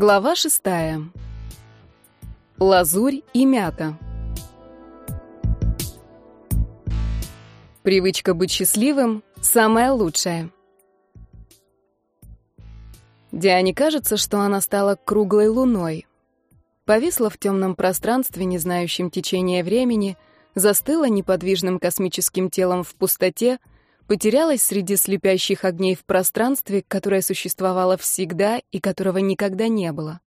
Глава шестая. Лазурь и мята. Привычка быть счастливым — самая лучшая. Диане кажется, что она стала круглой луной. Повисла в темном пространстве, не знающем течения времени, застыла неподвижным космическим телом в пустоте — потерялась среди слепящих огней в пространстве, которое существовало всегда и которого никогда не было.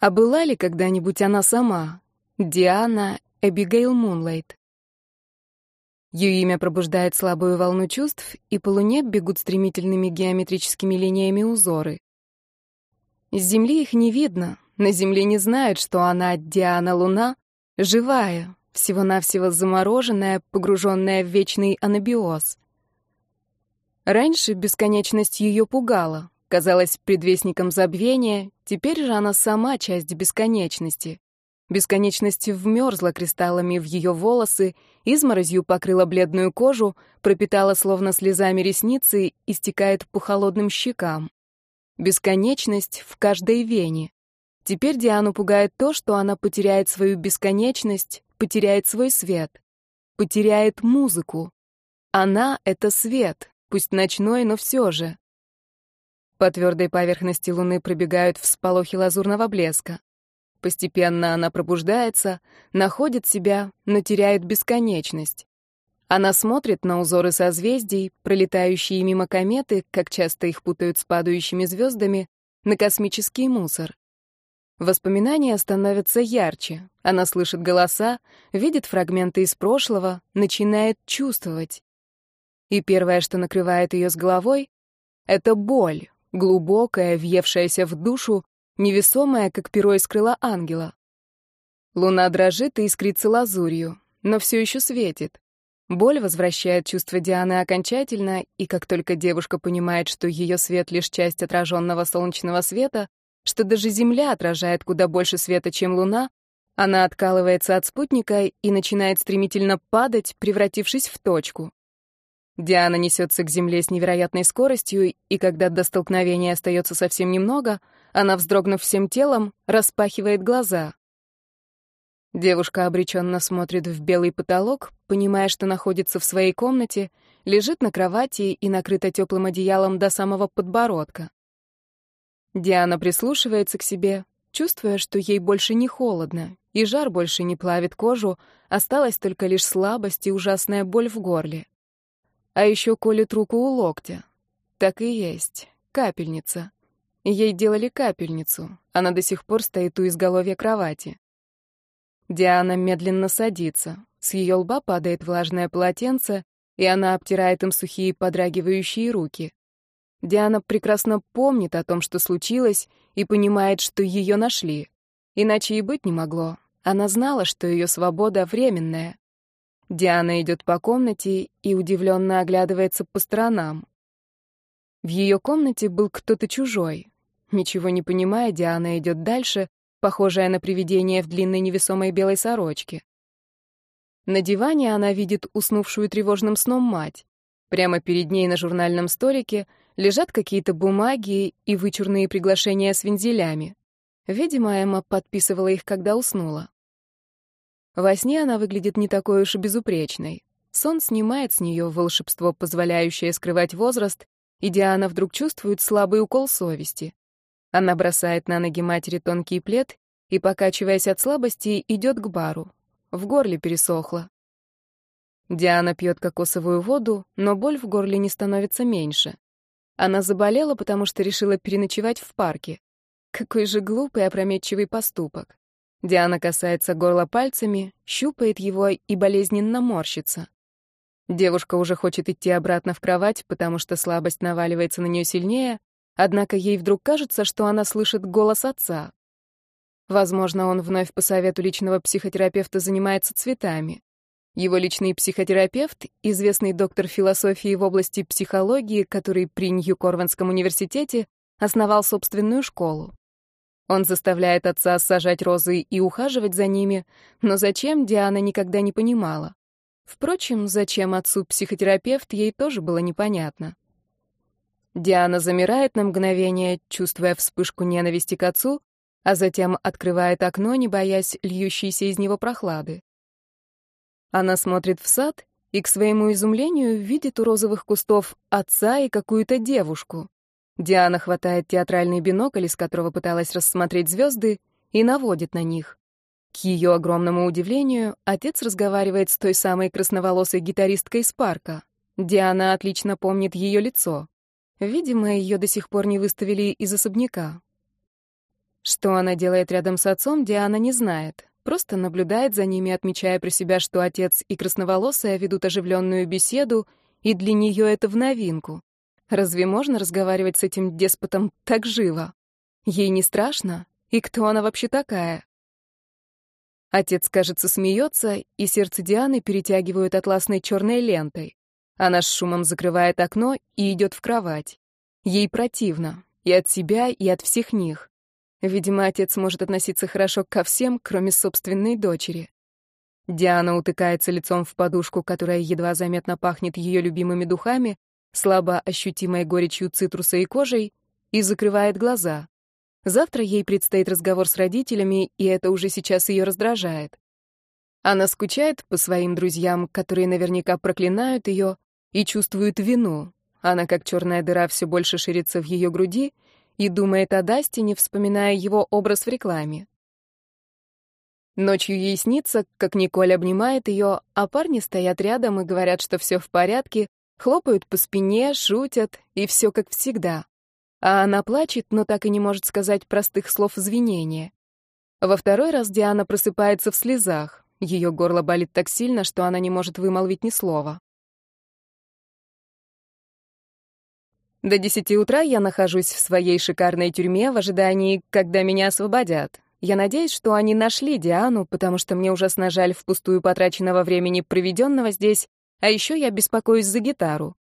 А была ли когда-нибудь она сама, Диана Эбигейл Мунлайт? Ее имя пробуждает слабую волну чувств, и по луне бегут стремительными геометрическими линиями узоры. С Земли их не видно, на Земле не знают, что она, Диана Луна, живая, всего-навсего замороженная, погруженная в вечный анабиоз. Раньше бесконечность ее пугала, казалась предвестником забвения, теперь же она сама часть бесконечности. Бесконечность вмерзла кристаллами в ее волосы, изморозью покрыла бледную кожу, пропитала словно слезами ресницы и стекает по холодным щекам. Бесконечность в каждой вене. Теперь Диану пугает то, что она потеряет свою бесконечность, потеряет свой свет, потеряет музыку. Она — это свет, пусть ночной, но все же. По твердой поверхности Луны пробегают всполохи лазурного блеска. Постепенно она пробуждается, находит себя, но теряет бесконечность. Она смотрит на узоры созвездий, пролетающие мимо кометы, как часто их путают с падающими звездами, на космический мусор. Воспоминания становятся ярче. Она слышит голоса, видит фрагменты из прошлого, начинает чувствовать. И первое, что накрывает ее с головой, это боль, глубокая, въевшаяся в душу, невесомая, как перо из крыла ангела. Луна дрожит и искрится лазурью, но все еще светит. Боль возвращает чувство Дианы окончательно, и как только девушка понимает, что ее свет — лишь часть отраженного солнечного света, что даже Земля отражает куда больше света, чем Луна, она откалывается от спутника и начинает стремительно падать, превратившись в точку. Диана несется к Земле с невероятной скоростью, и когда до столкновения остается совсем немного, она, вздрогнув всем телом, распахивает глаза. Девушка обреченно смотрит в белый потолок, понимая, что находится в своей комнате, лежит на кровати и накрыта теплым одеялом до самого подбородка. Диана прислушивается к себе, чувствуя, что ей больше не холодно, и жар больше не плавит кожу, осталась только лишь слабость и ужасная боль в горле. А еще колет руку у локтя. Так и есть. Капельница. Ей делали капельницу. Она до сих пор стоит у изголовья кровати. Диана медленно садится. С ее лба падает влажное полотенце, и она обтирает им сухие подрагивающие руки. Диана прекрасно помнит о том, что случилось, и понимает, что ее нашли. Иначе и быть не могло. Она знала, что ее свобода временная. Диана идет по комнате и удивленно оглядывается по сторонам. В ее комнате был кто-то чужой. Ничего не понимая, Диана идет дальше, похожая на привидение в длинной невесомой белой сорочке. На диване она видит уснувшую тревожным сном мать. Прямо перед ней на журнальном столике лежат какие-то бумаги и вычурные приглашения с вензелями. Видимо, Эмма подписывала их, когда уснула. Во сне она выглядит не такой уж и безупречной. Сон снимает с нее волшебство, позволяющее скрывать возраст, и Диана вдруг чувствует слабый укол совести. Она бросает на ноги матери тонкий плед и, покачиваясь от слабости, идет к бару. В горле пересохло. Диана пьет кокосовую воду, но боль в горле не становится меньше. Она заболела, потому что решила переночевать в парке. Какой же глупый опрометчивый поступок. Диана касается горла пальцами, щупает его и болезненно морщится. Девушка уже хочет идти обратно в кровать, потому что слабость наваливается на нее сильнее, однако ей вдруг кажется, что она слышит голос отца. Возможно, он вновь по совету личного психотерапевта занимается цветами. Его личный психотерапевт, известный доктор философии в области психологии, который при Нью-Корванском университете основал собственную школу. Он заставляет отца сажать розы и ухаживать за ними, но зачем, Диана никогда не понимала. Впрочем, зачем отцу психотерапевт, ей тоже было непонятно. Диана замирает на мгновение, чувствуя вспышку ненависти к отцу, а затем открывает окно, не боясь льющейся из него прохлады. Она смотрит в сад и, к своему изумлению, видит у розовых кустов отца и какую-то девушку. Диана хватает театральный бинокль, из которого пыталась рассмотреть звезды, и наводит на них. К ее огромному удивлению, отец разговаривает с той самой красноволосой гитаристкой из парка. Диана отлично помнит ее лицо. Видимо, ее до сих пор не выставили из особняка. Что она делает рядом с отцом, Диана не знает. Просто наблюдает за ними, отмечая про себя, что отец и красноволосая ведут оживленную беседу, и для нее это в новинку. Разве можно разговаривать с этим деспотом так живо? Ей не страшно? И кто она вообще такая? Отец, кажется, смеется, и сердце Дианы перетягивают атласной черной лентой. Она с шумом закрывает окно и идет в кровать. Ей противно. И от себя, и от всех них. Видимо, отец может относиться хорошо ко всем, кроме собственной дочери. Диана утыкается лицом в подушку, которая едва заметно пахнет ее любимыми духами, слабо ощутимой горечью цитруса и кожей, и закрывает глаза. Завтра ей предстоит разговор с родителями, и это уже сейчас ее раздражает. Она скучает по своим друзьям, которые наверняка проклинают ее, и чувствует вину. Она, как черная дыра, все больше ширится в ее груди, и думает о Дастине, вспоминая его образ в рекламе. Ночью ей снится, как Николь обнимает ее, а парни стоят рядом и говорят, что все в порядке, хлопают по спине, шутят, и все как всегда. А она плачет, но так и не может сказать простых слов извинения. Во второй раз Диана просыпается в слезах. Ее горло болит так сильно, что она не может вымолвить ни слова. До десяти утра я нахожусь в своей шикарной тюрьме в ожидании, когда меня освободят. Я надеюсь, что они нашли Диану, потому что мне ужасно жаль впустую потраченного времени, проведенного здесь, а еще я беспокоюсь за гитару.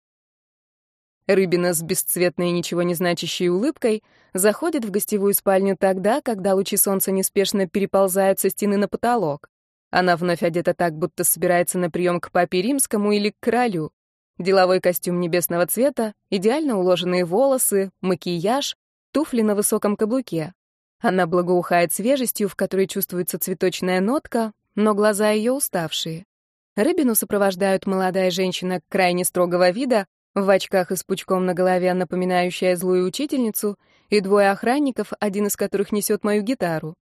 Рыбина с бесцветной ничего не значащей улыбкой заходит в гостевую спальню тогда, когда лучи солнца неспешно переползают со стены на потолок. Она вновь одета так, будто собирается на прием к папе римскому или к королю. Деловой костюм небесного цвета, идеально уложенные волосы, макияж, туфли на высоком каблуке. Она благоухает свежестью, в которой чувствуется цветочная нотка, но глаза ее уставшие. Рыбину сопровождают молодая женщина крайне строгого вида, в очках и с пучком на голове, напоминающая злую учительницу, и двое охранников, один из которых несет мою гитару.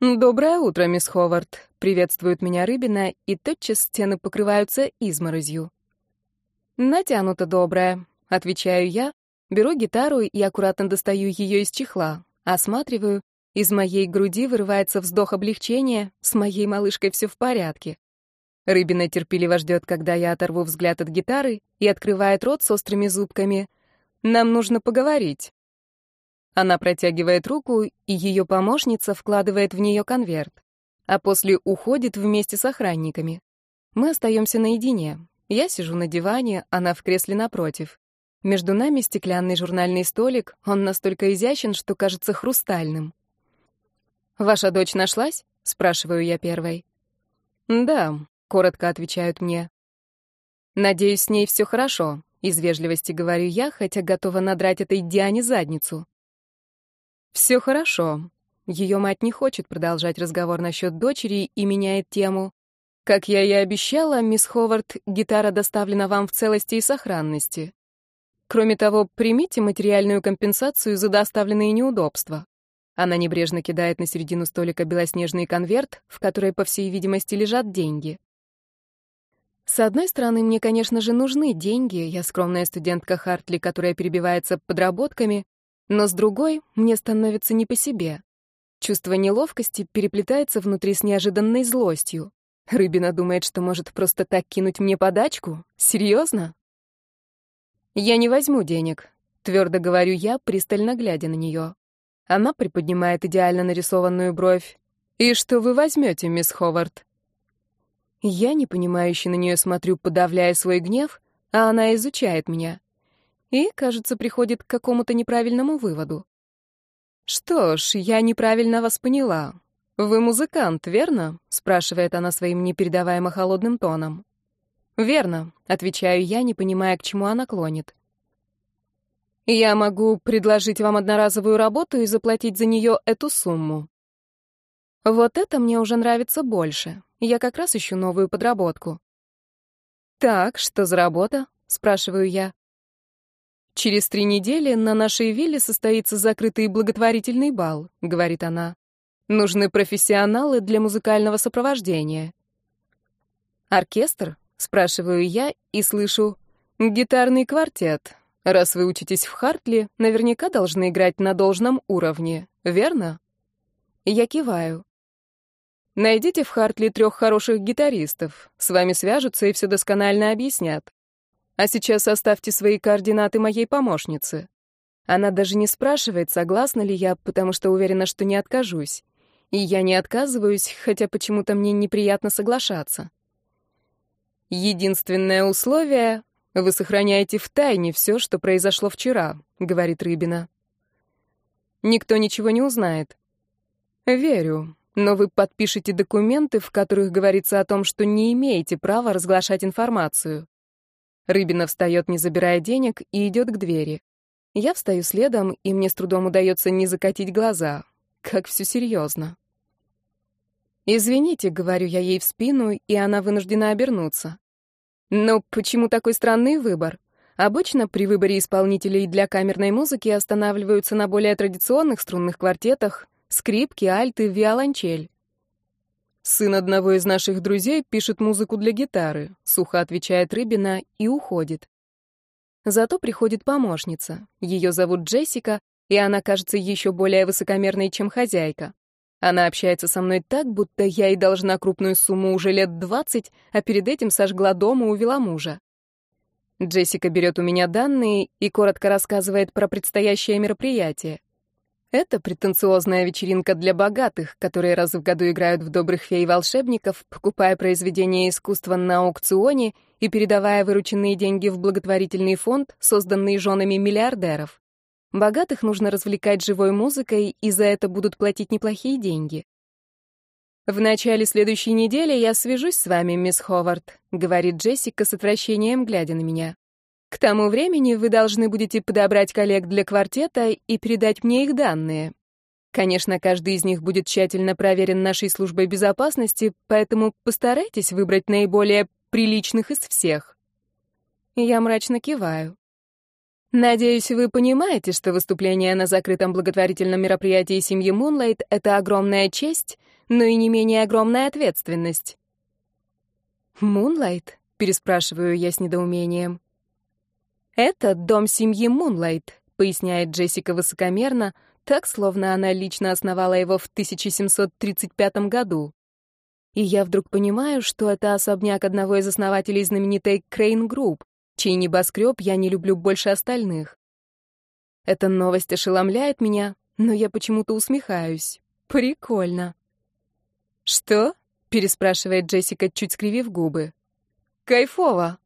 «Доброе утро, мисс Ховард», — приветствует меня Рыбина, и тотчас стены покрываются изморозью. «Натянуто доброе», — отвечаю я, беру гитару и аккуратно достаю ее из чехла, осматриваю, из моей груди вырывается вздох облегчения, с моей малышкой все в порядке. Рыбина терпеливо ждет, когда я оторву взгляд от гитары и открывает рот с острыми зубками. «Нам нужно поговорить». Она протягивает руку, и ее помощница вкладывает в нее конверт, а после уходит вместе с охранниками. Мы остаемся наедине. Я сижу на диване, она в кресле напротив. Между нами стеклянный журнальный столик, он настолько изящен, что кажется хрустальным. «Ваша дочь нашлась?» — спрашиваю я первой. «Да», — коротко отвечают мне. «Надеюсь, с ней все хорошо», — из вежливости говорю я, хотя готова надрать этой Диане задницу. «Все хорошо». Ее мать не хочет продолжать разговор насчет дочери и меняет тему. Как я и обещала, мисс Ховард, гитара доставлена вам в целости и сохранности. Кроме того, примите материальную компенсацию за доставленные неудобства. Она небрежно кидает на середину столика белоснежный конверт, в которой, по всей видимости, лежат деньги. С одной стороны, мне, конечно же, нужны деньги, я скромная студентка Хартли, которая перебивается подработками, но с другой, мне становится не по себе. Чувство неловкости переплетается внутри с неожиданной злостью. Рыбина думает, что может просто так кинуть мне подачку? Серьезно? Я не возьму денег, твердо говорю я, пристально глядя на нее. Она приподнимает идеально нарисованную бровь. И что вы возьмете, мисс Ховард? Я непонимающе на нее смотрю, подавляя свой гнев, а она изучает меня. И, кажется, приходит к какому-то неправильному выводу. Что ж, я неправильно вас поняла. «Вы музыкант, верно?» — спрашивает она своим непередаваемо холодным тоном. «Верно», — отвечаю я, не понимая, к чему она клонит. Я могу предложить вам одноразовую работу и заплатить за нее эту сумму. Вот это мне уже нравится больше. Я как раз ищу новую подработку. Так, что за работа? спрашиваю я. Через три недели на нашей вилле состоится закрытый благотворительный бал, говорит она. Нужны профессионалы для музыкального сопровождения. Оркестр? спрашиваю я и слышу гитарный квартет. Раз вы учитесь в Хартли, наверняка должны играть на должном уровне, верно? Я киваю. Найдите в Хартли трех хороших гитаристов. С вами свяжутся и все досконально объяснят. А сейчас оставьте свои координаты моей помощнице. Она даже не спрашивает, согласна ли я, потому что уверена, что не откажусь. И я не отказываюсь, хотя почему-то мне неприятно соглашаться. Единственное условие «Вы сохраняете в тайне все, что произошло вчера», — говорит Рыбина. «Никто ничего не узнает». «Верю, но вы подпишете документы, в которых говорится о том, что не имеете права разглашать информацию». Рыбина встает, не забирая денег, и идет к двери. Я встаю следом, и мне с трудом удается не закатить глаза. Как все серьезно. «Извините», — говорю я ей в спину, и она вынуждена обернуться. Но почему такой странный выбор? Обычно при выборе исполнителей для камерной музыки останавливаются на более традиционных струнных квартетах — скрипки, альты, виолончель. «Сын одного из наших друзей пишет музыку для гитары», — сухо отвечает Рыбина и уходит. Зато приходит помощница. Ее зовут Джессика, и она кажется еще более высокомерной, чем хозяйка. Она общается со мной так, будто я ей должна крупную сумму уже лет двадцать, а перед этим сожгла дом и увела мужа. Джессика берет у меня данные и коротко рассказывает про предстоящее мероприятие. Это претенциозная вечеринка для богатых, которые раз в году играют в добрых фей-волшебников, покупая произведения искусства на аукционе и передавая вырученные деньги в благотворительный фонд, созданный женами миллиардеров. Богатых нужно развлекать живой музыкой, и за это будут платить неплохие деньги. «В начале следующей недели я свяжусь с вами, мисс Ховард», — говорит Джессика с отвращением, глядя на меня. «К тому времени вы должны будете подобрать коллег для квартета и передать мне их данные. Конечно, каждый из них будет тщательно проверен нашей службой безопасности, поэтому постарайтесь выбрать наиболее приличных из всех». Я мрачно киваю. Надеюсь, вы понимаете, что выступление на закрытом благотворительном мероприятии семьи Мунлайт — это огромная честь, но и не менее огромная ответственность. «Мунлайт?» — переспрашиваю я с недоумением. «Это дом семьи Мунлайт», — поясняет Джессика высокомерно, так, словно она лично основала его в 1735 году. И я вдруг понимаю, что это особняк одного из основателей знаменитой Крейн Групп, чей небоскреб я не люблю больше остальных. Эта новость ошеломляет меня, но я почему-то усмехаюсь. Прикольно. «Что?» — переспрашивает Джессика, чуть скривив губы. «Кайфово!»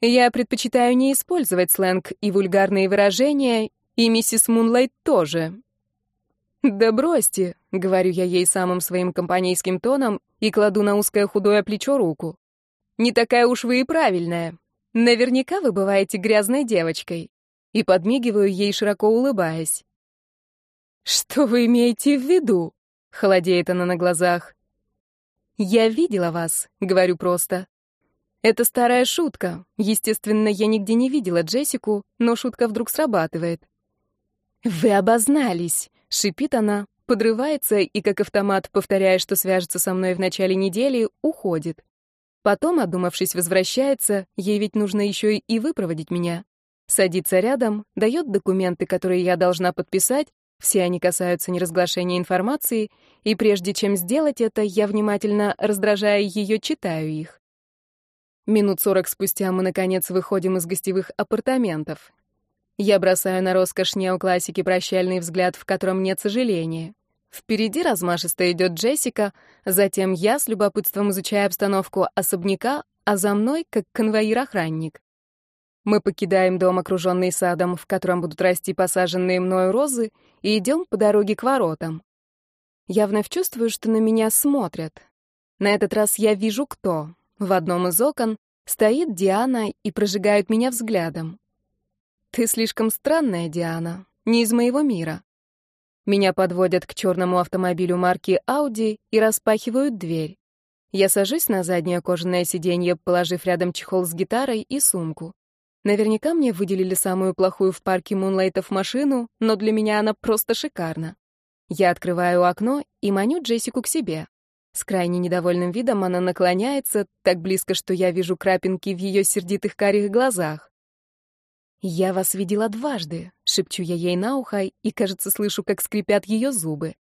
Я предпочитаю не использовать сленг и вульгарные выражения, и миссис Мунлайт тоже. «Да бросьте», — говорю я ей самым своим компанейским тоном и кладу на узкое худое плечо руку. «Не такая уж вы и правильная. Наверняка вы бываете грязной девочкой. И подмигиваю ей, широко улыбаясь. Что вы имеете в виду? Холодеет она на глазах. Я видела вас, говорю просто. Это старая шутка. Естественно, я нигде не видела Джессику, но шутка вдруг срабатывает. Вы обознались, шипит она, подрывается и как автомат, повторяя, что свяжется со мной в начале недели, уходит. Потом, одумавшись, возвращается, ей ведь нужно еще и выпроводить меня. Садится рядом, дает документы, которые я должна подписать, все они касаются неразглашения информации, и прежде чем сделать это, я внимательно, раздражая ее, читаю их. Минут сорок спустя мы, наконец, выходим из гостевых апартаментов. Я бросаю на роскошь неоклассики прощальный взгляд, в котором нет сожаления. Впереди размашисто идет Джессика, затем я с любопытством изучаю обстановку особняка, а за мной как конвоир-охранник. Мы покидаем дом, окруженный садом, в котором будут расти посаженные мною розы, и идем по дороге к воротам. Я вновь чувствую, что на меня смотрят. На этот раз я вижу, кто. В одном из окон стоит Диана и прожигает меня взглядом. Ты слишком странная, Диана, не из моего мира. Меня подводят к черному автомобилю марки Audi и распахивают дверь. Я сажусь на заднее кожаное сиденье, положив рядом чехол с гитарой и сумку. Наверняка мне выделили самую плохую в парке Мунлайтов машину, но для меня она просто шикарна. Я открываю окно и маню Джессику к себе. С крайне недовольным видом она наклоняется, так близко, что я вижу крапинки в ее сердитых карих глазах. «Я вас видела дважды», — шепчу я ей на ухо и, кажется, слышу, как скрипят ее зубы.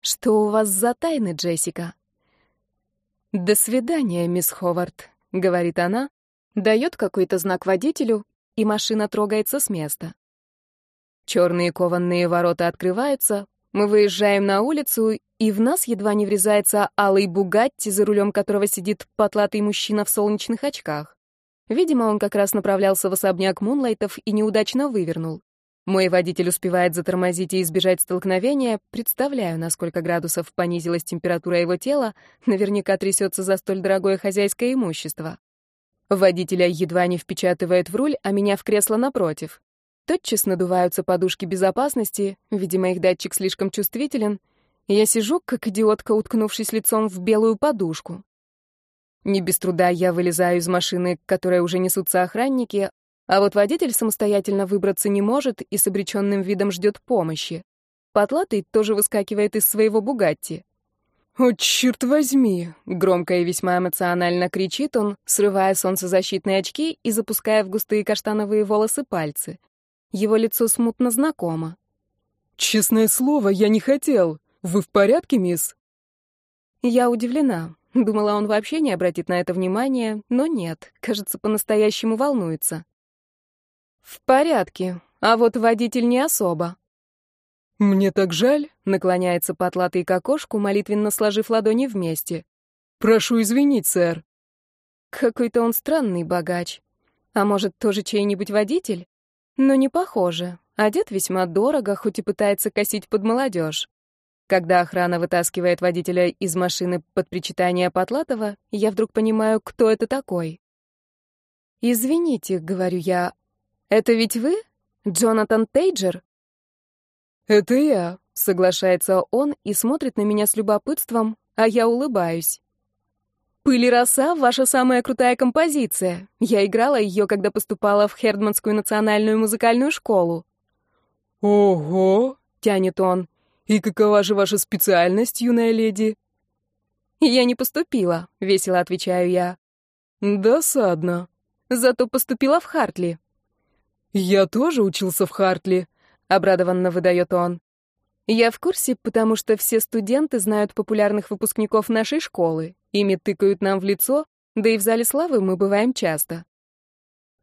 «Что у вас за тайны, Джессика?» «До свидания, мисс Ховард», — говорит она, дает какой-то знак водителю, и машина трогается с места. Черные кованные ворота открываются, мы выезжаем на улицу, и в нас едва не врезается алый Бугатти, за рулем которого сидит потлатый мужчина в солнечных очках. Видимо, он как раз направлялся в особняк Мунлайтов и неудачно вывернул. Мой водитель успевает затормозить и избежать столкновения. Представляю, на сколько градусов понизилась температура его тела, наверняка трясется за столь дорогое хозяйское имущество. Водителя едва не впечатывает в руль, а меня в кресло напротив. Тотчас надуваются подушки безопасности, видимо, их датчик слишком чувствителен. Я сижу, как идиотка, уткнувшись лицом в белую подушку. Не без труда я вылезаю из машины, к которой уже несутся охранники, а вот водитель самостоятельно выбраться не может и с обреченным видом ждет помощи. Потлатый тоже выскакивает из своего «Бугатти». «О, черт возьми!» — громко и весьма эмоционально кричит он, срывая солнцезащитные очки и запуская в густые каштановые волосы пальцы. Его лицо смутно знакомо. «Честное слово, я не хотел. Вы в порядке, мисс?» Я удивлена. Думала, он вообще не обратит на это внимания, но нет, кажется, по-настоящему волнуется. «В порядке, а вот водитель не особо». «Мне так жаль», — наклоняется потлатый к окошку, молитвенно сложив ладони вместе. «Прошу извинить, сэр». Какой-то он странный богач. А может, тоже чей-нибудь водитель? Но не похоже. Одет весьма дорого, хоть и пытается косить под молодежь. Когда охрана вытаскивает водителя из машины под причитание Потлатова, я вдруг понимаю, кто это такой. «Извините», — говорю я, — «это ведь вы? Джонатан Тейджер?» «Это я», — соглашается он и смотрит на меня с любопытством, а я улыбаюсь. «Пыль и роса — ваша самая крутая композиция. Я играла ее, когда поступала в Хердманскую национальную музыкальную школу». «Ого!» — тянет он. «И какова же ваша специальность, юная леди?» «Я не поступила», — весело отвечаю я. «Досадно. Зато поступила в Хартли». «Я тоже учился в Хартли», — обрадованно выдает он. Я в курсе, потому что все студенты знают популярных выпускников нашей школы. Ими тыкают нам в лицо, да и в зале славы мы бываем часто.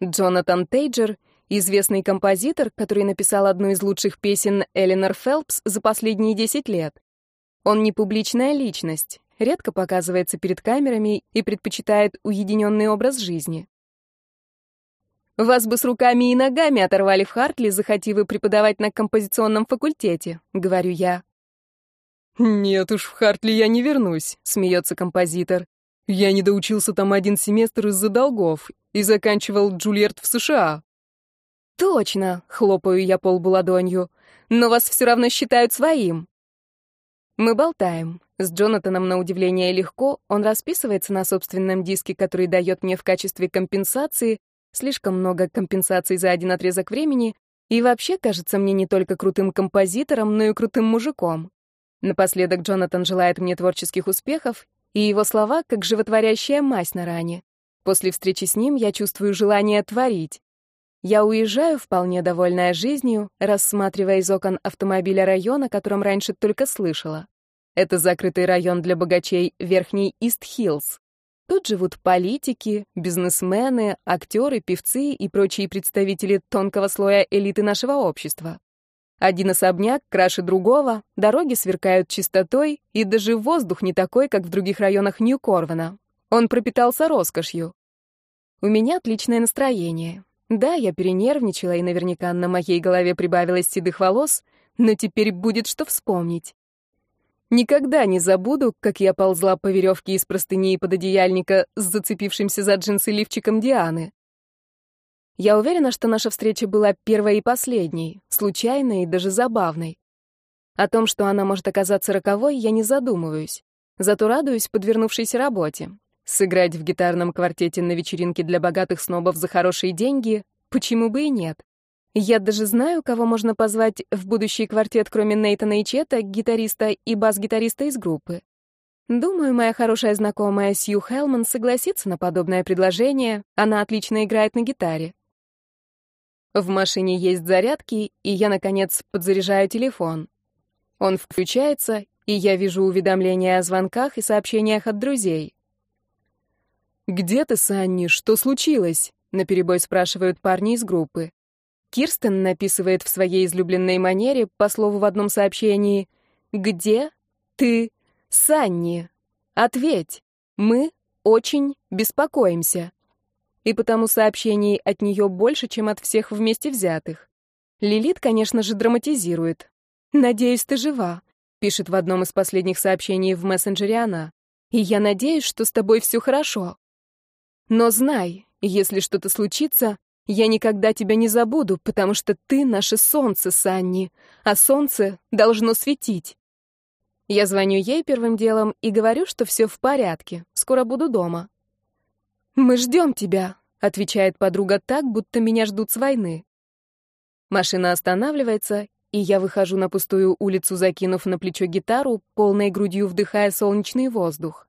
Джонатан Тейджер — известный композитор, который написал одну из лучших песен Эленор Фелпс за последние 10 лет. Он не публичная личность, редко показывается перед камерами и предпочитает уединенный образ жизни. «Вас бы с руками и ногами оторвали в Хартли, захоти вы преподавать на композиционном факультете», — говорю я. «Нет уж, в Хартли я не вернусь», — смеется композитор. «Я не доучился там один семестр из-за долгов и заканчивал Джульерд в США». «Точно», — хлопаю я полбу ладонью, «но вас все равно считают своим». Мы болтаем. С Джонатаном, на удивление, легко. Он расписывается на собственном диске, который дает мне в качестве компенсации, слишком много компенсаций за один отрезок времени, и вообще кажется мне не только крутым композитором, но и крутым мужиком. Напоследок Джонатан желает мне творческих успехов, и его слова как животворящая мазь на ране. После встречи с ним я чувствую желание творить. Я уезжаю, вполне довольная жизнью, рассматривая из окон автомобиля район, о котором раньше только слышала. Это закрытый район для богачей Верхний Ист-Хиллз. Тут живут политики, бизнесмены, актеры, певцы и прочие представители тонкого слоя элиты нашего общества. Один особняк краше другого, дороги сверкают чистотой, и даже воздух не такой, как в других районах Нью-Корвана. Он пропитался роскошью. У меня отличное настроение. Да, я перенервничала, и наверняка на моей голове прибавилось седых волос, но теперь будет что вспомнить. Никогда не забуду, как я ползла по веревке из простыни и пододеяльника с зацепившимся за джинсы лифчиком Дианы. Я уверена, что наша встреча была первой и последней, случайной и даже забавной. О том, что она может оказаться роковой, я не задумываюсь. Зато радуюсь подвернувшейся работе. Сыграть в гитарном квартете на вечеринке для богатых снобов за хорошие деньги — почему бы и нет? Я даже знаю, кого можно позвать в будущий квартет, кроме Нейтана и Чета, гитариста и бас-гитариста из группы. Думаю, моя хорошая знакомая Сью Хелман согласится на подобное предложение. Она отлично играет на гитаре. В машине есть зарядки, и я, наконец, подзаряжаю телефон. Он включается, и я вижу уведомления о звонках и сообщениях от друзей. «Где ты, Санни? Что случилось?» — наперебой спрашивают парни из группы. Кирстен написывает в своей излюбленной манере, по слову в одном сообщении, «Где ты, Санни? Ответь, мы очень беспокоимся». И потому сообщений от нее больше, чем от всех вместе взятых. Лилит, конечно же, драматизирует. «Надеюсь, ты жива», — пишет в одном из последних сообщений в мессенджере она. «И я надеюсь, что с тобой все хорошо. Но знай, если что-то случится, я никогда тебя не забуду, потому что ты наше солнце, Санни, а солнце должно светить». Я звоню ей первым делом и говорю, что все в порядке, скоро буду дома. «Мы ждем тебя», — отвечает подруга так, будто меня ждут с войны. Машина останавливается, и я выхожу на пустую улицу, закинув на плечо гитару, полной грудью вдыхая солнечный воздух.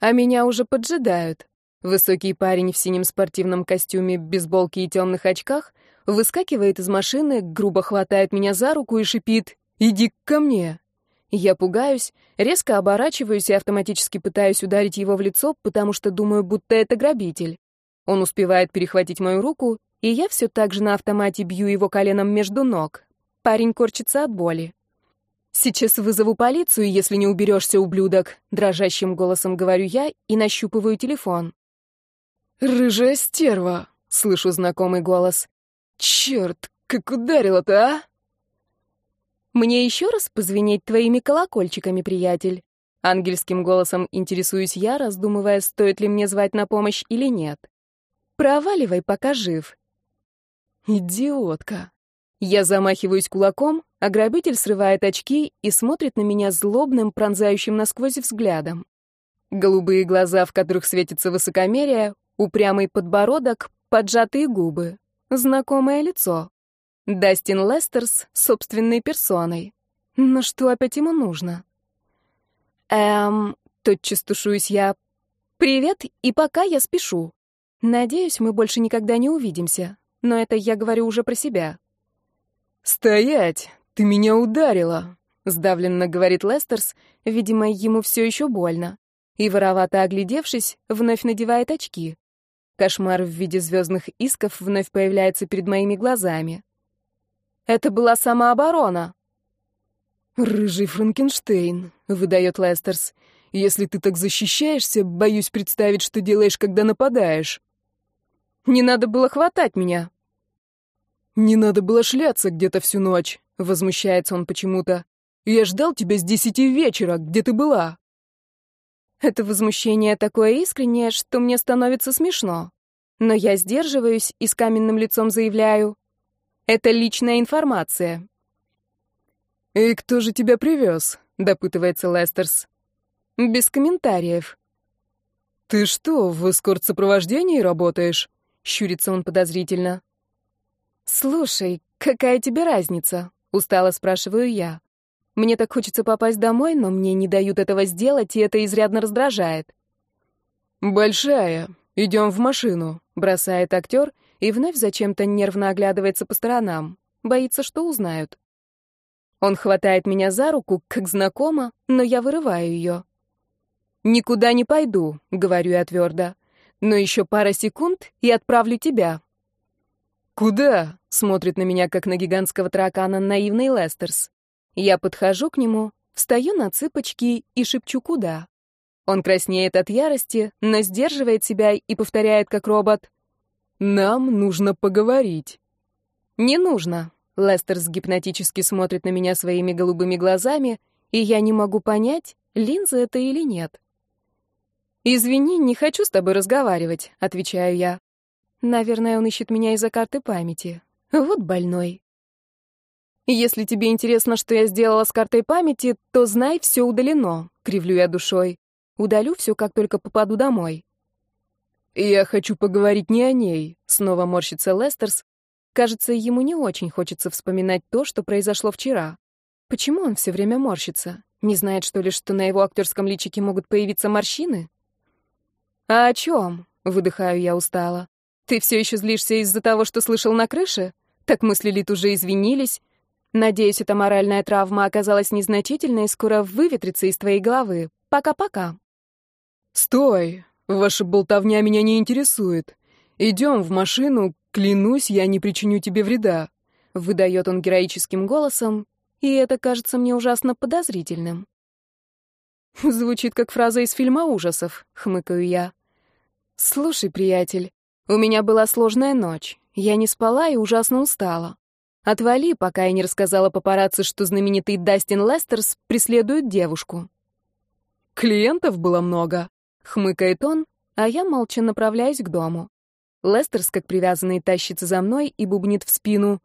А меня уже поджидают. Высокий парень в синем спортивном костюме, бейсболке и темных очках выскакивает из машины, грубо хватает меня за руку и шипит «Иди ко мне!». Я пугаюсь, резко оборачиваюсь и автоматически пытаюсь ударить его в лицо, потому что думаю, будто это грабитель. Он успевает перехватить мою руку, и я все так же на автомате бью его коленом между ног. Парень корчится от боли. «Сейчас вызову полицию, если не уберешься, ублюдок», — дрожащим голосом говорю я и нащупываю телефон. «Рыжая стерва», — слышу знакомый голос. «Черт, как ударила-то, а?» «Мне еще раз позвенеть твоими колокольчиками, приятель?» Ангельским голосом интересуюсь я, раздумывая, стоит ли мне звать на помощь или нет. «Проваливай, пока жив». «Идиотка», я замахиваюсь кулаком, а грабитель срывает очки и смотрит на меня злобным, пронзающим насквозь взглядом. Голубые глаза, в которых светится высокомерие, упрямый подбородок, поджатые губы. Знакомое лицо. Дастин Лестерс собственной персоной. Но что опять ему нужно? Эм, тотчас тушуюсь я. Привет, и пока я спешу. Надеюсь, мы больше никогда не увидимся. Но это я говорю уже про себя. «Стоять! Ты меня ударила!» — сдавленно говорит Лестерс, видимо, ему все еще больно. И, воровато оглядевшись, вновь надевает очки. Кошмар в виде звездных исков вновь появляется перед моими глазами. Это была самооборона. «Рыжий Франкенштейн», — выдает Лестерс. «Если ты так защищаешься, боюсь представить, что делаешь, когда нападаешь». «Не надо было хватать меня», «Не надо было шляться где-то всю ночь», — возмущается он почему-то. «Я ждал тебя с десяти вечера. Где ты была?» Это возмущение такое искреннее, что мне становится смешно. Но я сдерживаюсь и с каменным лицом заявляю. Это личная информация. «И кто же тебя привез?» — допытывается Лестерс. «Без комментариев». «Ты что, в эскорт-сопровождении работаешь?» — щурится он подозрительно. «Слушай, какая тебе разница?» — устало спрашиваю я. Мне так хочется попасть домой, но мне не дают этого сделать, и это изрядно раздражает. «Большая. Идем в машину», — бросает актер и вновь зачем-то нервно оглядывается по сторонам. Боится, что узнают. Он хватает меня за руку, как знакомо, но я вырываю ее. «Никуда не пойду», — говорю я твердо. «Но еще пара секунд и отправлю тебя». «Куда?» — смотрит на меня, как на гигантского таракана, наивный Лестерс. Я подхожу к нему, встаю на цыпочки и шепчу «куда?». Он краснеет от ярости, но сдерживает себя и повторяет, как робот. «Нам нужно поговорить». «Не нужно». Лестерс гипнотически смотрит на меня своими голубыми глазами, и я не могу понять, линза это или нет. «Извини, не хочу с тобой разговаривать», — отвечаю я. Наверное, он ищет меня из-за карты памяти. Вот больной. Если тебе интересно, что я сделала с картой памяти, то знай, все удалено, кривлю я душой. Удалю все, как только попаду домой. Я хочу поговорить не о ней, снова морщится Лестерс. Кажется, ему не очень хочется вспоминать то, что произошло вчера. Почему он все время морщится? Не знает, что ли, что на его актерском личике могут появиться морщины? А о чем? Выдыхаю я устало. Ты все еще злишься из-за того, что слышал на крыше? Так мы с Лилит уже извинились. Надеюсь, эта моральная травма оказалась незначительной и скоро выветрится из твоей головы. Пока-пока. Стой! Ваша болтовня меня не интересует. Идем в машину, клянусь, я не причиню тебе вреда. Выдает он героическим голосом, и это кажется мне ужасно подозрительным. Звучит как фраза из фильма ужасов, хмыкаю я. Слушай, приятель, у меня была сложная ночь. Я не спала и ужасно устала. Отвали, пока я не рассказала папарацци, что знаменитый Дастин Лестерс преследует девушку. Клиентов было много, хмыкает он, а я молча направляюсь к дому. Лестерс, как привязанный, тащится за мной и бубнит в спину.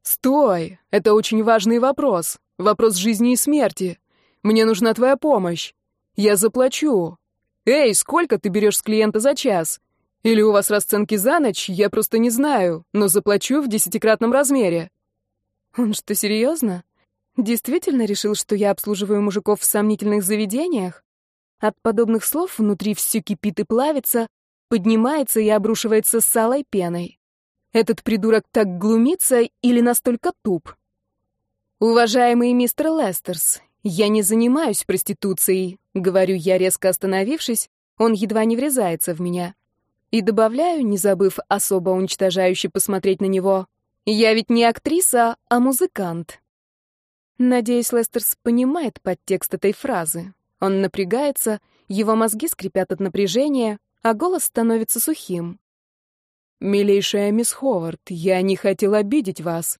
«Стой! Это очень важный вопрос. Вопрос жизни и смерти. Мне нужна твоя помощь. Я заплачу. Эй, сколько ты берешь с клиента за час? Или у вас расценки за ночь, я просто не знаю, но заплачу в десятикратном размере». Он что, серьезно? Действительно решил, что я обслуживаю мужиков в сомнительных заведениях? От подобных слов внутри все кипит и плавится, поднимается и обрушивается с салой пеной. Этот придурок так глумится или настолько туп? Уважаемый мистер Лестерс, я не занимаюсь проституцией, говорю я, резко остановившись, он едва не врезается в меня. И добавляю, не забыв особо уничтожающе посмотреть на него, я ведь не актриса, а музыкант. Надеюсь, Лестерс понимает подтекст этой фразы. Он напрягается, его мозги скрипят от напряжения, а голос становится сухим. «Милейшая мисс Ховард, я не хотел обидеть вас.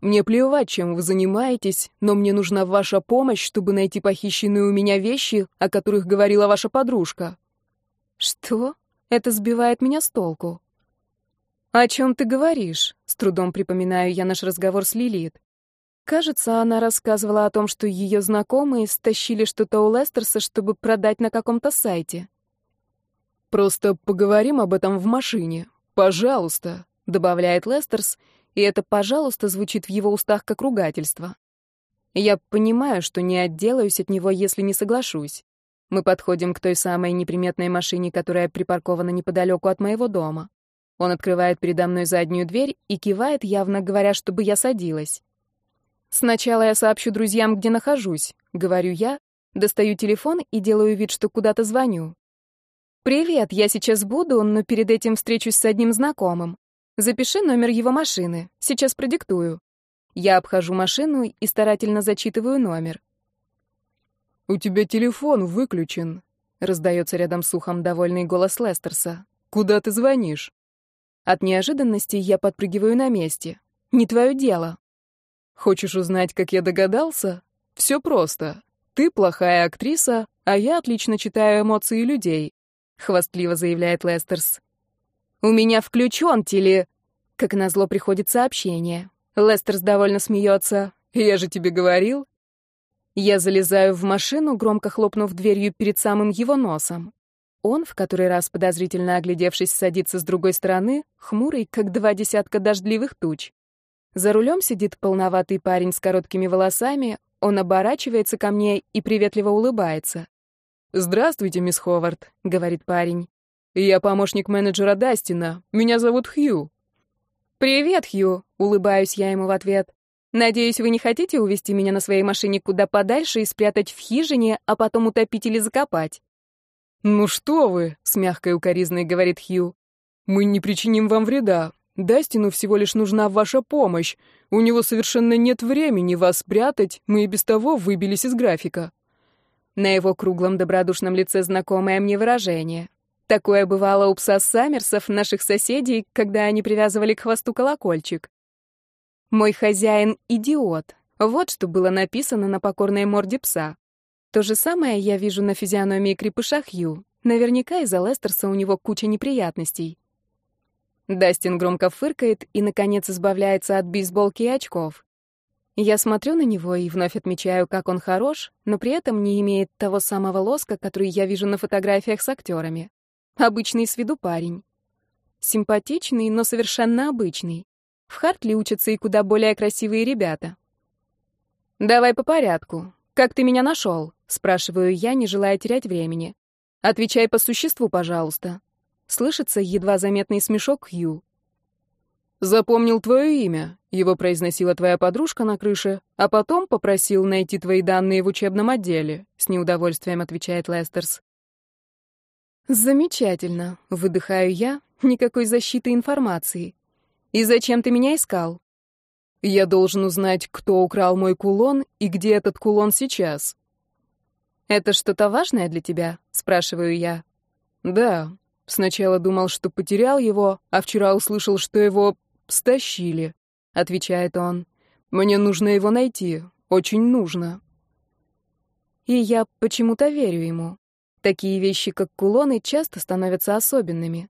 Мне плевать, чем вы занимаетесь, но мне нужна ваша помощь, чтобы найти похищенные у меня вещи, о которых говорила ваша подружка». «Что?» Это сбивает меня с толку. «О чем ты говоришь?» — с трудом припоминаю я наш разговор с Лилит. Кажется, она рассказывала о том, что ее знакомые стащили что-то у Лестерса, чтобы продать на каком-то сайте. «Просто поговорим об этом в машине», «Пожалуйста», — добавляет Лестерс, и это «пожалуйста» звучит в его устах как ругательство. Я понимаю, что не отделаюсь от него, если не соглашусь. Мы подходим к той самой неприметной машине, которая припаркована неподалеку от моего дома. Он открывает передо мной заднюю дверь и кивает, явно говоря, чтобы я садилась. «Сначала я сообщу друзьям, где нахожусь», — говорю я, достаю телефон и делаю вид, что куда-то звоню. «Привет, я сейчас буду, но перед этим встречусь с одним знакомым. Запиши номер его машины, сейчас продиктую». Я обхожу машину и старательно зачитываю номер. «У тебя телефон выключен», — раздается рядом с ухом довольный голос Лестерса. «Куда ты звонишь?» От неожиданности я подпрыгиваю на месте. «Не твое дело». «Хочешь узнать, как я догадался? Все просто. Ты плохая актриса, а я отлично читаю эмоции людей хвастливо заявляет Лестерс. У меня включен теле... Как назло приходит сообщение. Лестерс довольно смеется. Я же тебе говорил. Я залезаю в машину, громко хлопнув дверью перед самым его носом. Он, в который раз подозрительно оглядевшись, садится с другой стороны, хмурый, как два десятка дождливых туч. За рулем сидит полноватый парень с короткими волосами, он оборачивается ко мне и приветливо улыбается. «Здравствуйте, мисс Ховард», — говорит парень. «Я помощник менеджера Дастина. Меня зовут Хью». «Привет, Хью», — улыбаюсь я ему в ответ. «Надеюсь, вы не хотите увезти меня на своей машине куда подальше и спрятать в хижине, а потом утопить или закопать?» «Ну что вы», — с мягкой укоризной говорит Хью. «Мы не причиним вам вреда. Дастину всего лишь нужна ваша помощь. У него совершенно нет времени вас спрятать, мы и без того выбились из графика». На его круглом добродушном лице знакомое мне выражение. Такое бывало у пса Саммерсов, наших соседей, когда они привязывали к хвосту колокольчик. «Мой хозяин — идиот». Вот что было написано на покорной морде пса. То же самое я вижу на физиономии крепыша Хью. Наверняка из-за Лестерса у него куча неприятностей. Дастин громко фыркает и, наконец, избавляется от бейсболки и очков. Я смотрю на него и вновь отмечаю, как он хорош, но при этом не имеет того самого лоска, который я вижу на фотографиях с актерами. Обычный с виду парень. Симпатичный, но совершенно обычный. В Хартли учатся и куда более красивые ребята. «Давай по порядку. Как ты меня нашел?» — спрашиваю я, не желая терять времени. «Отвечай по существу, пожалуйста». Слышится едва заметный смешок Хью. «Запомнил твое имя», — его произносила твоя подружка на крыше, а потом попросил найти твои данные в учебном отделе, — с неудовольствием отвечает Лестерс. «Замечательно», — выдыхаю я, никакой защиты информации. «И зачем ты меня искал?» «Я должен узнать, кто украл мой кулон и где этот кулон сейчас». «Это что-то важное для тебя?» — спрашиваю я. «Да. Сначала думал, что потерял его, а вчера услышал, что его стащили», — отвечает он. «Мне нужно его найти. Очень нужно». И я почему-то верю ему. Такие вещи, как кулоны, часто становятся особенными.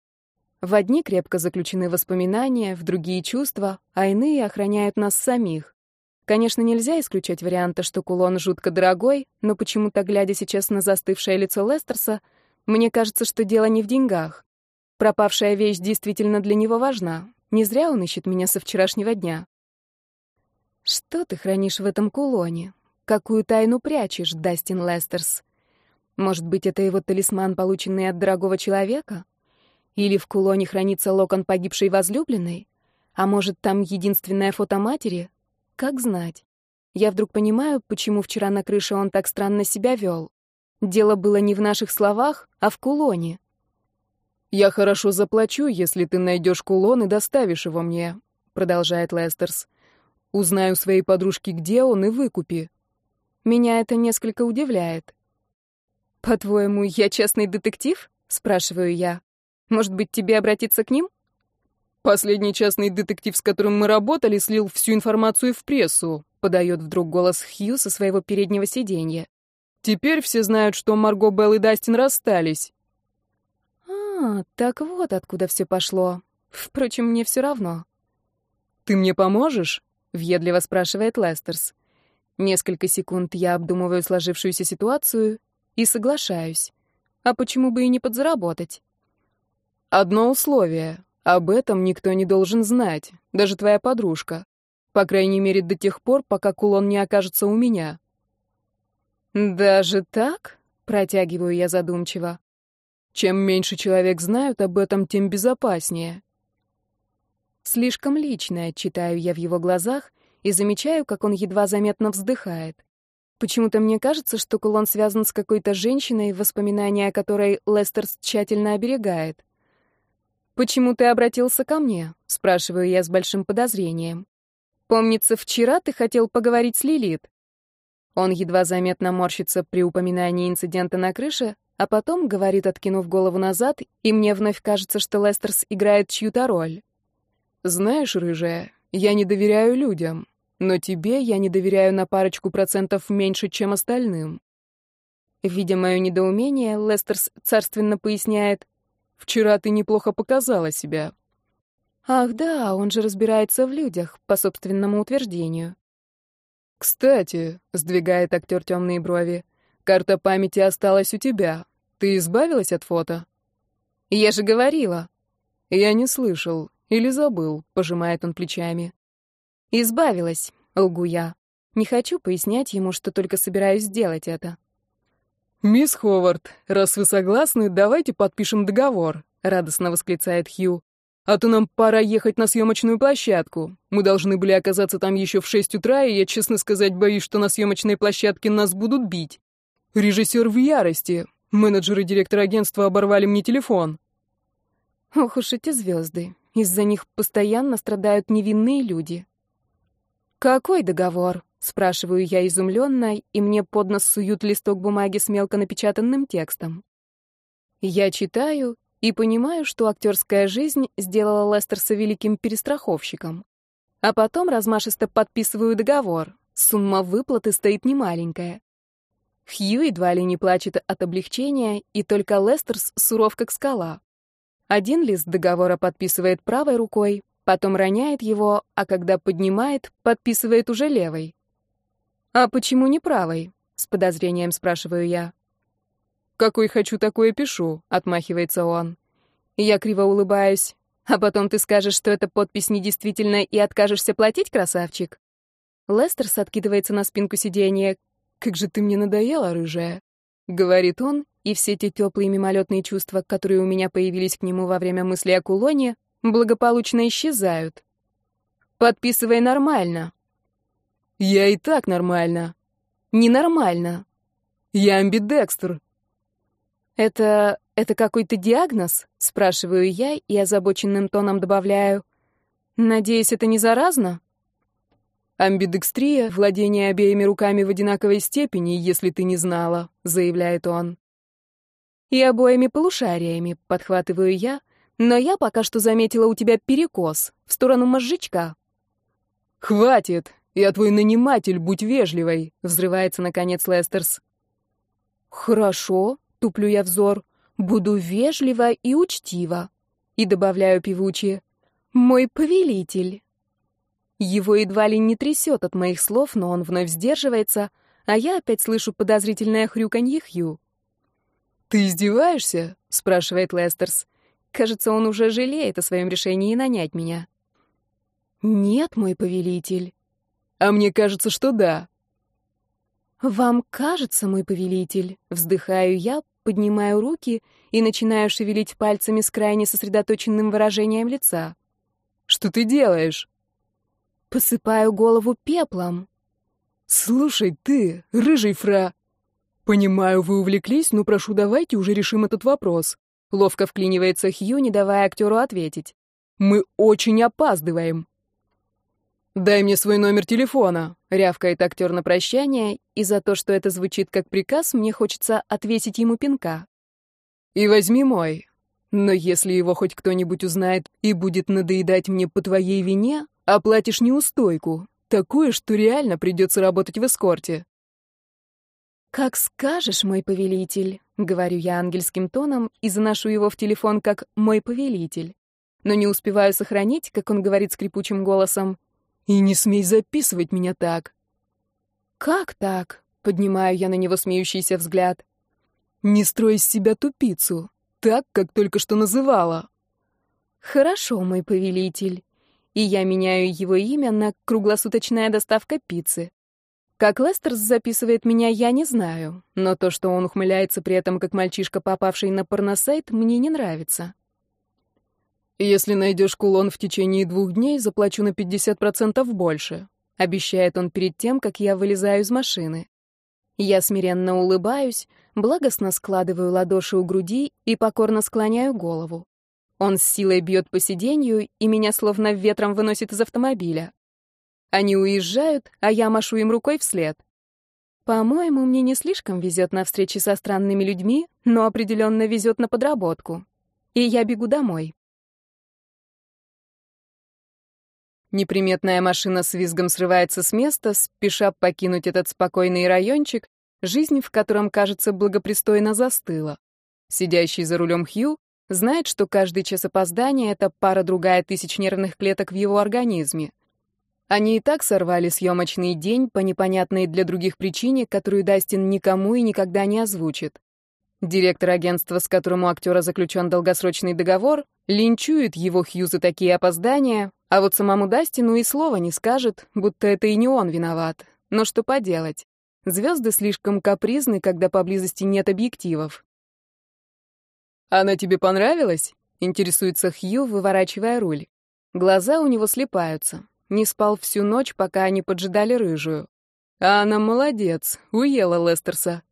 В одни крепко заключены воспоминания, в другие — чувства, а иные охраняют нас самих. Конечно, нельзя исключать варианта, что кулон жутко дорогой, но почему-то, глядя сейчас на застывшее лицо Лестерса, мне кажется, что дело не в деньгах. Пропавшая вещь действительно для него важна. Не зря он ищет меня со вчерашнего дня. Что ты хранишь в этом кулоне? Какую тайну прячешь, Дастин Лестерс? Может быть, это его талисман, полученный от дорогого человека? Или в кулоне хранится локон погибшей возлюбленной? А может, там единственное фото матери? Как знать. Я вдруг понимаю, почему вчера на крыше он так странно себя вел. Дело было не в наших словах, а в кулоне. «Я хорошо заплачу, если ты найдешь кулон и доставишь его мне», — продолжает Лестерс. «Узнаю своей подружке, где он, и выкупи». Меня это несколько удивляет. «По-твоему, я частный детектив?» — спрашиваю я. «Может быть, тебе обратиться к ним?» «Последний частный детектив, с которым мы работали, слил всю информацию в прессу», — подает вдруг голос Хью со своего переднего сиденья. «Теперь все знают, что Марго Белл и Дастин расстались». «А, так вот откуда все пошло. Впрочем, мне все равно». «Ты мне поможешь?» — въедливо спрашивает Лестерс. Несколько секунд я обдумываю сложившуюся ситуацию и соглашаюсь. А почему бы и не подзаработать? Одно условие. Об этом никто не должен знать, даже твоя подружка. По крайней мере, до тех пор, пока кулон не окажется у меня. Даже так? Протягиваю я задумчиво. Чем меньше человек знают об этом, тем безопаснее. Слишком личное, читаю я в его глазах и замечаю, как он едва заметно вздыхает. Почему-то мне кажется, что кулон связан с какой-то женщиной, воспоминания о которой Лестерс тщательно оберегает. «Почему ты обратился ко мне?» — спрашиваю я с большим подозрением. «Помнится, вчера ты хотел поговорить с Лилит». Он едва заметно морщится при упоминании инцидента на крыше, а потом говорит, откинув голову назад, и мне вновь кажется, что Лестерс играет чью-то роль. «Знаешь, рыжая, я не доверяю людям. Но тебе я не доверяю на парочку процентов меньше, чем остальным. Видя мое недоумение, Лестерс царственно поясняет, «Вчера ты неплохо показала себя». Ах да, он же разбирается в людях, по собственному утверждению. «Кстати», — сдвигает актер темные брови, «карта памяти осталась у тебя. Ты избавилась от фото?» «Я же говорила». «Я не слышал. Или забыл», — пожимает он плечами. «Избавилась», — лгу я. Не хочу пояснять ему, что только собираюсь сделать это. «Мисс Ховард, раз вы согласны, давайте подпишем договор», — радостно восклицает Хью. «А то нам пора ехать на съемочную площадку. Мы должны были оказаться там еще в шесть утра, и я, честно сказать, боюсь, что на съемочной площадке нас будут бить. Режиссер в ярости. Менеджер и директор агентства оборвали мне телефон». Ох уж эти звезды. Из-за них постоянно страдают невинные люди. «Какой договор?» — спрашиваю я изумленно, и мне под нос суют листок бумаги с мелко напечатанным текстом. Я читаю и понимаю, что актерская жизнь сделала Лестерса великим перестраховщиком. А потом размашисто подписываю договор. Сумма выплаты стоит немаленькая. Хью едва ли не плачет от облегчения, и только Лестерс суров как скала. Один лист договора подписывает правой рукой, потом роняет его, а когда поднимает, подписывает уже левой. «А почему не правой?» — с подозрением спрашиваю я. «Какой хочу, такое пишу», — отмахивается он. Я криво улыбаюсь. «А потом ты скажешь, что эта подпись недействительна и откажешься платить, красавчик?» Лестерс откидывается на спинку сиденья. «Как же ты мне надоела, рыжая!» — говорит он, и все те теплые мимолетные чувства, которые у меня появились к нему во время мысли о кулоне, благополучно исчезают. «Подписывай нормально». «Я и так нормально». «Ненормально». «Я амбидекстер». «Это... это какой-то диагноз?» — спрашиваю я и озабоченным тоном добавляю. «Надеюсь, это не заразно?» «Амбидекстрия — владение обеими руками в одинаковой степени, если ты не знала», — заявляет он. «И обоими полушариями», — подхватываю я, «но я пока что заметила у тебя перекос в сторону мозжечка». «Хватит! Я твой наниматель, будь вежливой!» — взрывается, наконец, Лестерс. «Хорошо», — туплю я взор, — «буду вежлива и учтива». И добавляю певуче, «Мой повелитель». Его едва ли не трясет от моих слов, но он вновь сдерживается, а я опять слышу подозрительное хрюканье Хью. «Ты издеваешься?» — спрашивает Лестерс. Кажется, он уже жалеет о своем решении нанять меня. «Нет, мой повелитель». «А мне кажется, что да». «Вам кажется, мой повелитель?» — вздыхаю я, поднимаю руки и начинаю шевелить пальцами с крайне сосредоточенным выражением лица. «Что ты делаешь?» «Посыпаю голову пеплом». «Слушай, ты, рыжий фра...» «Понимаю, вы увлеклись, но прошу, давайте уже решим этот вопрос». Ловко вклинивается Хью, не давая актеру ответить. «Мы очень опаздываем». «Дай мне свой номер телефона», — рявкает актер на прощание, и за то, что это звучит как приказ, мне хочется отвесить ему пинка. «И возьми мой. Но если его хоть кто-нибудь узнает и будет надоедать мне по твоей вине, оплатишь неустойку, такое, что реально придется работать в эскорте». «Как скажешь, мой повелитель», — говорю я ангельским тоном и заношу его в телефон как «мой повелитель». Но не успеваю сохранить, как он говорит скрипучим голосом. «И не смей записывать меня так». «Как так?» — поднимаю я на него смеющийся взгляд. «Не строй из себя тупицу, так, как только что называла». «Хорошо, мой повелитель». И я меняю его имя на «круглосуточная доставка пиццы». Как Лестерс записывает меня, я не знаю, но то, что он ухмыляется при этом как мальчишка, попавший на порносайт, мне не нравится. «Если найдешь кулон в течение двух дней, заплачу на 50% больше», — обещает он перед тем, как я вылезаю из машины. Я смиренно улыбаюсь, благостно складываю ладоши у груди и покорно склоняю голову. Он с силой бьет по сиденью, и меня словно ветром выносит из автомобиля. Они уезжают, а я машу им рукой вслед. По-моему, мне не слишком везет на встречи со странными людьми, но определенно везет на подработку. И я бегу домой. Неприметная машина с визгом срывается с места, спеша покинуть этот спокойный райончик, жизнь в котором, кажется, благопристойно застыла. Сидящий за рулем Хью знает, что каждый час опоздания — это пара-другая тысяч нервных клеток в его организме. Они и так сорвали съемочный день по непонятной для других причине, которую Дастин никому и никогда не озвучит. Директор агентства, с которым у актера заключен долгосрочный договор, линчует его Хью за такие опоздания, а вот самому Дастину и слова не скажет, будто это и не он виноват. Но что поделать? Звезды слишком капризны, когда поблизости нет объективов. «Она тебе понравилась?» — интересуется Хью, выворачивая руль. Глаза у него слепаются. Не спал всю ночь, пока они поджидали рыжую. А она молодец, уела Лестерса.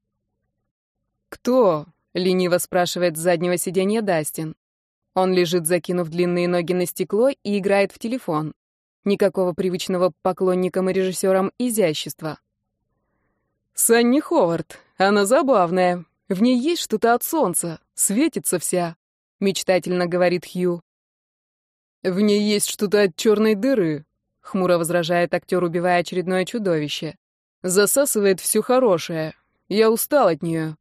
«Кто?» — лениво спрашивает с заднего сиденья Дастин. Он лежит, закинув длинные ноги на стекло и играет в телефон. Никакого привычного поклонникам и режиссерам изящества. «Санни Ховард. Она забавная. В ней есть что-то от солнца. Светится вся», — мечтательно говорит Хью. «В ней есть что-то от черной дыры», — хмуро возражает актер, убивая очередное чудовище. «Засасывает все хорошее. Я устал от нее».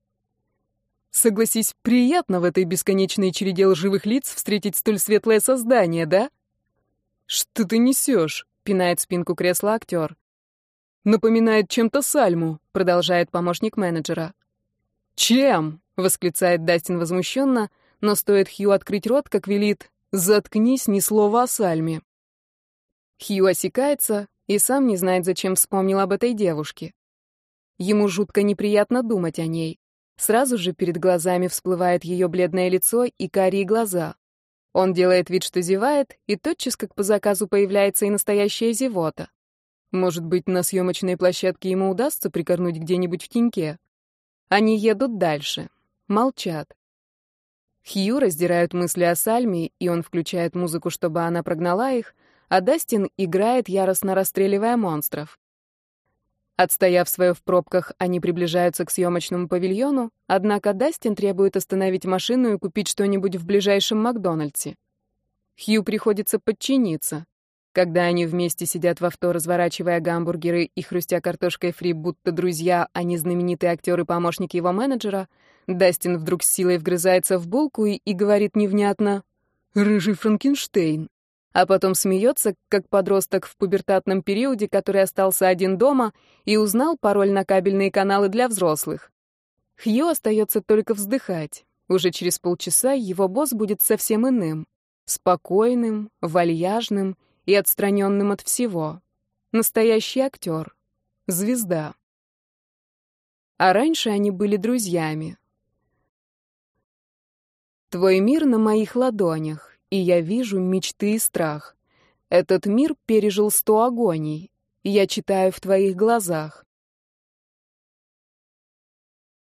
Согласись, приятно в этой бесконечной череде лживых лиц встретить столь светлое создание, да? Что ты несешь? пинает спинку кресла актер. Напоминает чем-то Сальму, продолжает помощник менеджера. Чем? восклицает Дастин возмущенно, но стоит Хью открыть рот, как велит «Заткнись, ни слова о Сальме». Хью осекается и сам не знает, зачем вспомнил об этой девушке. Ему жутко неприятно думать о ней. Сразу же перед глазами всплывает ее бледное лицо и карие глаза. Он делает вид, что зевает, и тотчас, как по заказу, появляется и настоящая зевота. Может быть, на съемочной площадке ему удастся прикорнуть где-нибудь в теньке. Они едут дальше. Молчат. Хью раздирают мысли о Сальме, и он включает музыку, чтобы она прогнала их, а Дастин играет, яростно расстреливая монстров. Отстояв свое в пробках, они приближаются к съемочному павильону, однако Дастин требует остановить машину и купить что-нибудь в ближайшем Макдональдсе. Хью приходится подчиниться. Когда они вместе сидят в авто, разворачивая гамбургеры и хрустя картошкой фри, будто друзья, а не знаменитый актер и помощник его менеджера, Дастин вдруг с силой вгрызается в булку и, и говорит невнятно «Рыжий Франкенштейн» а потом смеется, как подросток в пубертатном периоде, который остался один дома и узнал пароль на кабельные каналы для взрослых. Хью остается только вздыхать. Уже через полчаса его босс будет совсем иным. Спокойным, вальяжным и отстраненным от всего. Настоящий актер. Звезда. А раньше они были друзьями. Твой мир на моих ладонях и я вижу мечты и страх. Этот мир пережил сто агоний. Я читаю в твоих глазах.